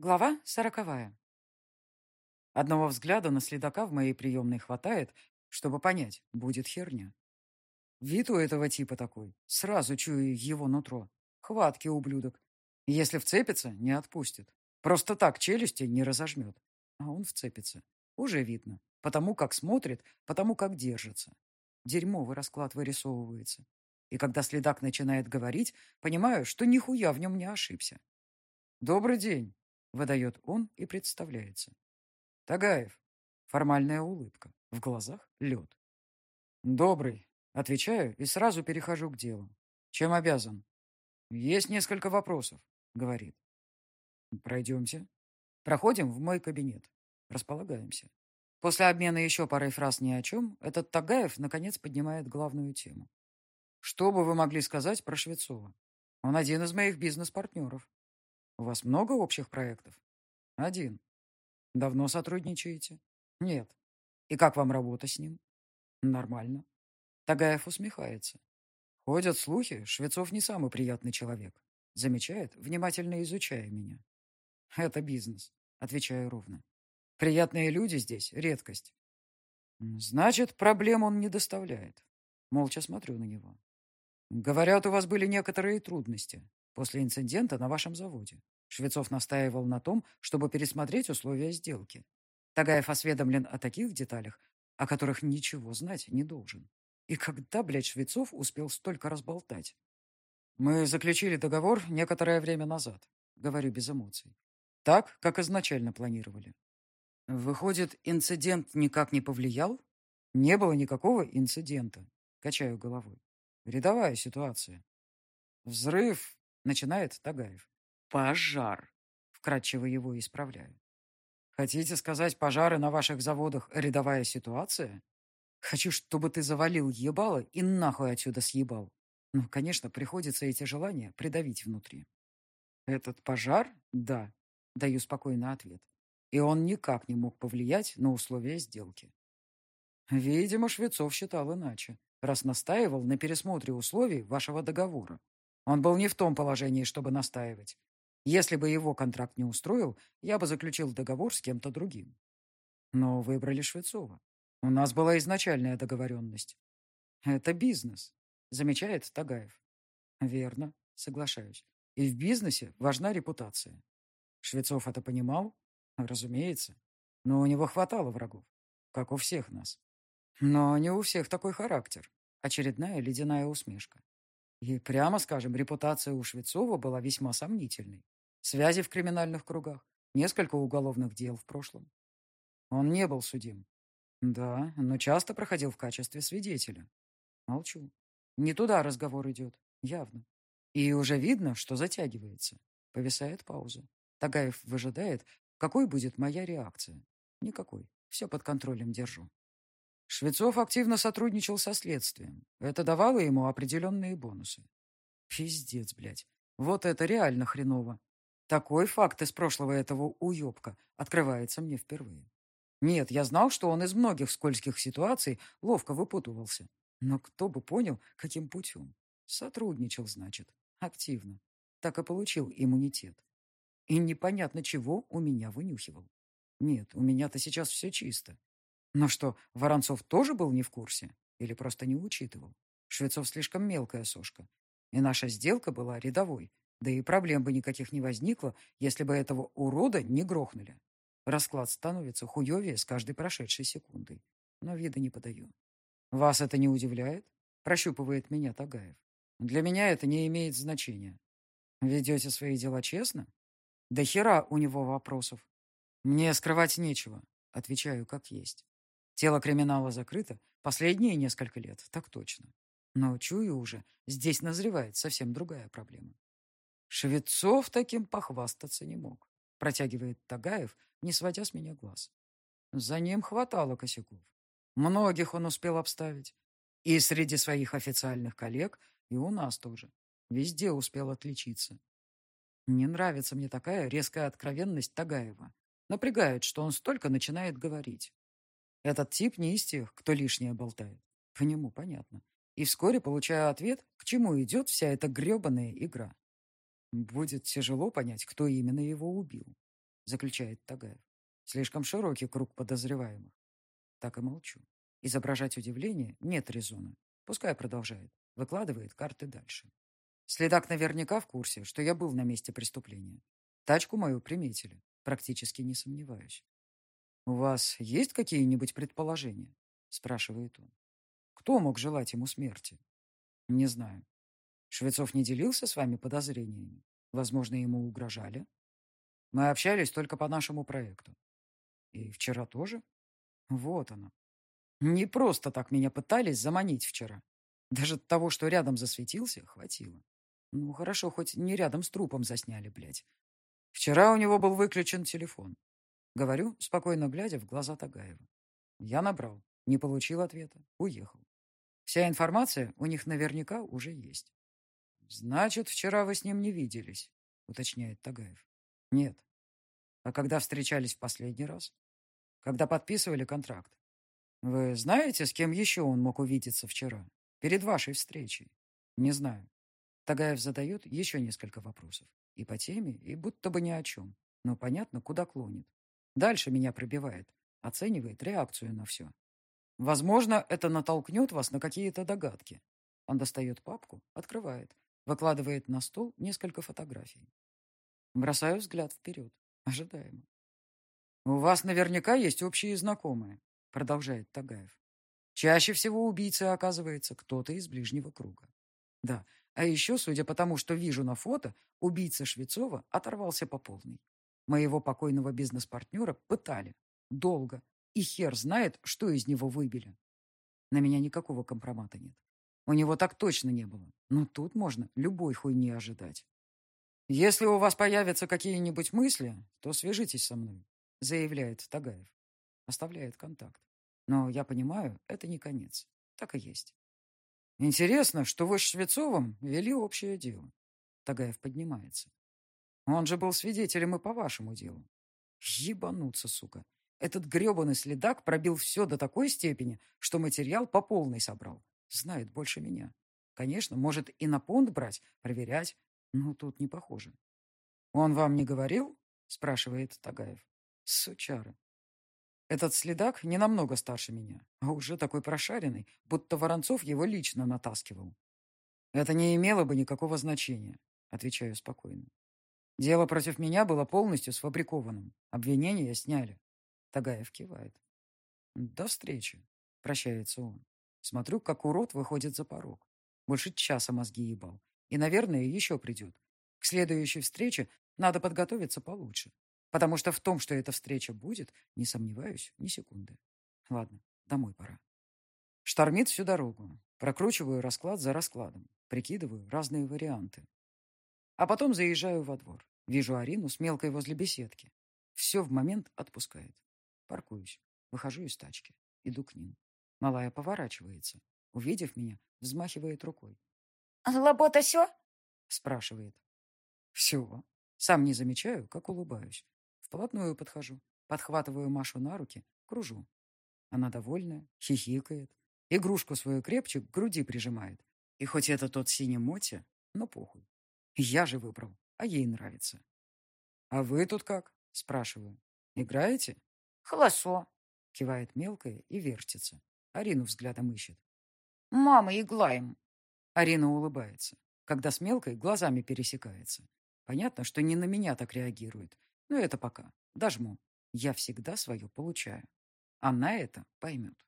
Глава сороковая. Одного взгляда на следака в моей приемной хватает, чтобы понять, будет херня. Вид у этого типа такой, сразу чую его нутро. Хватки ублюдок. Если вцепится, не отпустит. Просто так челюсти не разожмет. А он вцепится. Уже видно. Потому как смотрит, потому как держится. Дерьмовый расклад вырисовывается. И когда следак начинает говорить, понимаю, что нихуя в нем не ошибся. «Добрый день!» Выдает он и представляется. Тагаев. Формальная улыбка. В глазах лед. Добрый. Отвечаю и сразу перехожу к делу. Чем обязан? Есть несколько вопросов, говорит. Пройдемте. Проходим в мой кабинет. Располагаемся. После обмена еще парой фраз ни о чем, этот Тагаев наконец поднимает главную тему. Что бы вы могли сказать про Швецова? Он один из моих бизнес-партнеров. У вас много общих проектов? Один. Давно сотрудничаете? Нет. И как вам работа с ним? Нормально. Тагаев усмехается. Ходят слухи, Швецов не самый приятный человек. Замечает, внимательно изучая меня. Это бизнес, отвечаю ровно. Приятные люди здесь — редкость. Значит, проблем он не доставляет. Молча смотрю на него. Говорят, у вас были некоторые трудности после инцидента на вашем заводе. Швецов настаивал на том, чтобы пересмотреть условия сделки. Тагаев осведомлен о таких деталях, о которых ничего знать не должен. И когда, блядь, Швецов успел столько разболтать? Мы заключили договор некоторое время назад, говорю без эмоций. Так, как изначально планировали. Выходит, инцидент никак не повлиял? Не было никакого инцидента. Качаю головой. Рядовая ситуация. Взрыв Начинает Тагаев. Пожар. Вкратчиво его исправляю. Хотите сказать, пожары на ваших заводах – рядовая ситуация? Хочу, чтобы ты завалил ебало и нахуй отсюда съебал. Ну, конечно, приходится эти желания придавить внутри. Этот пожар? Да. Даю спокойный ответ. И он никак не мог повлиять на условия сделки. Видимо, Швецов считал иначе, раз настаивал на пересмотре условий вашего договора. Он был не в том положении, чтобы настаивать. Если бы его контракт не устроил, я бы заключил договор с кем-то другим. Но выбрали Швецова. У нас была изначальная договоренность. Это бизнес, замечает Тагаев. Верно, соглашаюсь. И в бизнесе важна репутация. Швецов это понимал? Разумеется. Но у него хватало врагов, как у всех нас. Но не у всех такой характер. Очередная ледяная усмешка. И, прямо скажем, репутация у Швецова была весьма сомнительной. Связи в криминальных кругах, несколько уголовных дел в прошлом. Он не был судим. Да, но часто проходил в качестве свидетеля. Молчу. Не туда разговор идет, явно. И уже видно, что затягивается. Повисает пауза. Тагаев выжидает, какой будет моя реакция. Никакой. Все под контролем держу. Швецов активно сотрудничал со следствием. Это давало ему определенные бонусы. Пиздец, блядь. Вот это реально хреново. Такой факт из прошлого этого уебка открывается мне впервые. Нет, я знал, что он из многих скользких ситуаций ловко выпутывался. Но кто бы понял, каким путем. Сотрудничал, значит, активно. Так и получил иммунитет. И непонятно, чего у меня вынюхивал. Нет, у меня-то сейчас все чисто. Но что, Воронцов тоже был не в курсе? Или просто не учитывал? Швецов слишком мелкая сошка. И наша сделка была рядовой. Да и проблем бы никаких не возникло, если бы этого урода не грохнули. Расклад становится хуевее с каждой прошедшей секундой. Но вида не подаю. Вас это не удивляет? Прощупывает меня Тагаев. Для меня это не имеет значения. Ведете свои дела честно? Да хера у него вопросов. Мне скрывать нечего. Отвечаю как есть. Тело криминала закрыто последние несколько лет, так точно. Но чую уже, здесь назревает совсем другая проблема. Швецов таким похвастаться не мог, протягивает Тагаев, не сводя с меня глаз. За ним хватало косяков. Многих он успел обставить. И среди своих официальных коллег, и у нас тоже. Везде успел отличиться. Не нравится мне такая резкая откровенность Тагаева. Напрягает, что он столько начинает говорить. Этот тип не из тех, кто лишнее болтает. По нему понятно. И вскоре получаю ответ, к чему идет вся эта гребаная игра. Будет тяжело понять, кто именно его убил. заключает Тагаев. Слишком широкий круг подозреваемых. Так и молчу. Изображать удивление нет резона. Пускай продолжает. Выкладывает карты дальше. Следак наверняка в курсе, что я был на месте преступления. Тачку мою приметили. Практически не сомневаюсь. «У вас есть какие-нибудь предположения?» спрашивает он. «Кто мог желать ему смерти?» «Не знаю. Швецов не делился с вами подозрениями? Возможно, ему угрожали?» «Мы общались только по нашему проекту. И вчера тоже? Вот оно. Не просто так меня пытались заманить вчера. Даже того, что рядом засветился, хватило. Ну, хорошо, хоть не рядом с трупом засняли, блядь. Вчера у него был выключен телефон. Говорю, спокойно глядя в глаза Тагаева. Я набрал, не получил ответа, уехал. Вся информация у них наверняка уже есть. «Значит, вчера вы с ним не виделись», — уточняет Тагаев. «Нет. А когда встречались в последний раз? Когда подписывали контракт? Вы знаете, с кем еще он мог увидеться вчера? Перед вашей встречей? Не знаю. Тагаев задает еще несколько вопросов. И по теме, и будто бы ни о чем. Но понятно, куда клонит. Дальше меня пробивает. Оценивает реакцию на все. Возможно, это натолкнет вас на какие-то догадки. Он достает папку, открывает, выкладывает на стол несколько фотографий. Бросаю взгляд вперед. Ожидаемо. «У вас наверняка есть общие знакомые», — продолжает Тагаев. «Чаще всего убийца оказывается кто-то из ближнего круга. Да, а еще, судя по тому, что вижу на фото, убийца Швецова оторвался по полной. Моего покойного бизнес-партнера пытали. Долго. И хер знает, что из него выбили. На меня никакого компромата нет. У него так точно не было. Но тут можно любой хуйни ожидать. Если у вас появятся какие-нибудь мысли, то свяжитесь со мной заявляет Тагаев. Оставляет контакт. Но я понимаю, это не конец. Так и есть. Интересно, что вы с Швецовым вели общее дело. Тагаев поднимается. Он же был свидетелем и по вашему делу. Ебануться, сука. Этот гребаный следак пробил все до такой степени, что материал по полной собрал. Знает больше меня. Конечно, может и на понт брать, проверять, но тут не похоже. «Он вам не говорил?» – спрашивает Тагаев. Сучара. Этот следак не намного старше меня, а уже такой прошаренный, будто Воронцов его лично натаскивал. Это не имело бы никакого значения, отвечаю спокойно. Дело против меня было полностью сфабрикованным. Обвинения сняли. Тагаев кивает. До встречи, прощается он. Смотрю, как урод выходит за порог. Больше часа мозги ебал. И, наверное, еще придет. К следующей встрече надо подготовиться получше. Потому что в том, что эта встреча будет, не сомневаюсь ни секунды. Ладно, домой пора. Штормит всю дорогу. Прокручиваю расклад за раскладом. Прикидываю разные варианты. А потом заезжаю во двор. Вижу Арину с мелкой возле беседки. Все в момент отпускает. Паркуюсь. Выхожу из тачки. Иду к ним. Малая поворачивается. Увидев меня, взмахивает рукой. «Лобота все?» спрашивает. «Все». Сам не замечаю, как улыбаюсь. Вплотную подхожу, подхватываю Машу на руки, кружу. Она довольная, хихикает, игрушку свою крепче к груди прижимает. И хоть это тот синий моти, но похуй. Я же выбрал, а ей нравится. «А вы тут как?» – спрашиваю. «Играете?» «Холосо», – кивает мелкая и вертится. Арину взглядом ищет. «Мама, иглаем». Арина улыбается, когда с мелкой глазами пересекается. Понятно, что не на меня так реагирует, но это пока. Дожму. Я всегда свое получаю. Она это поймет.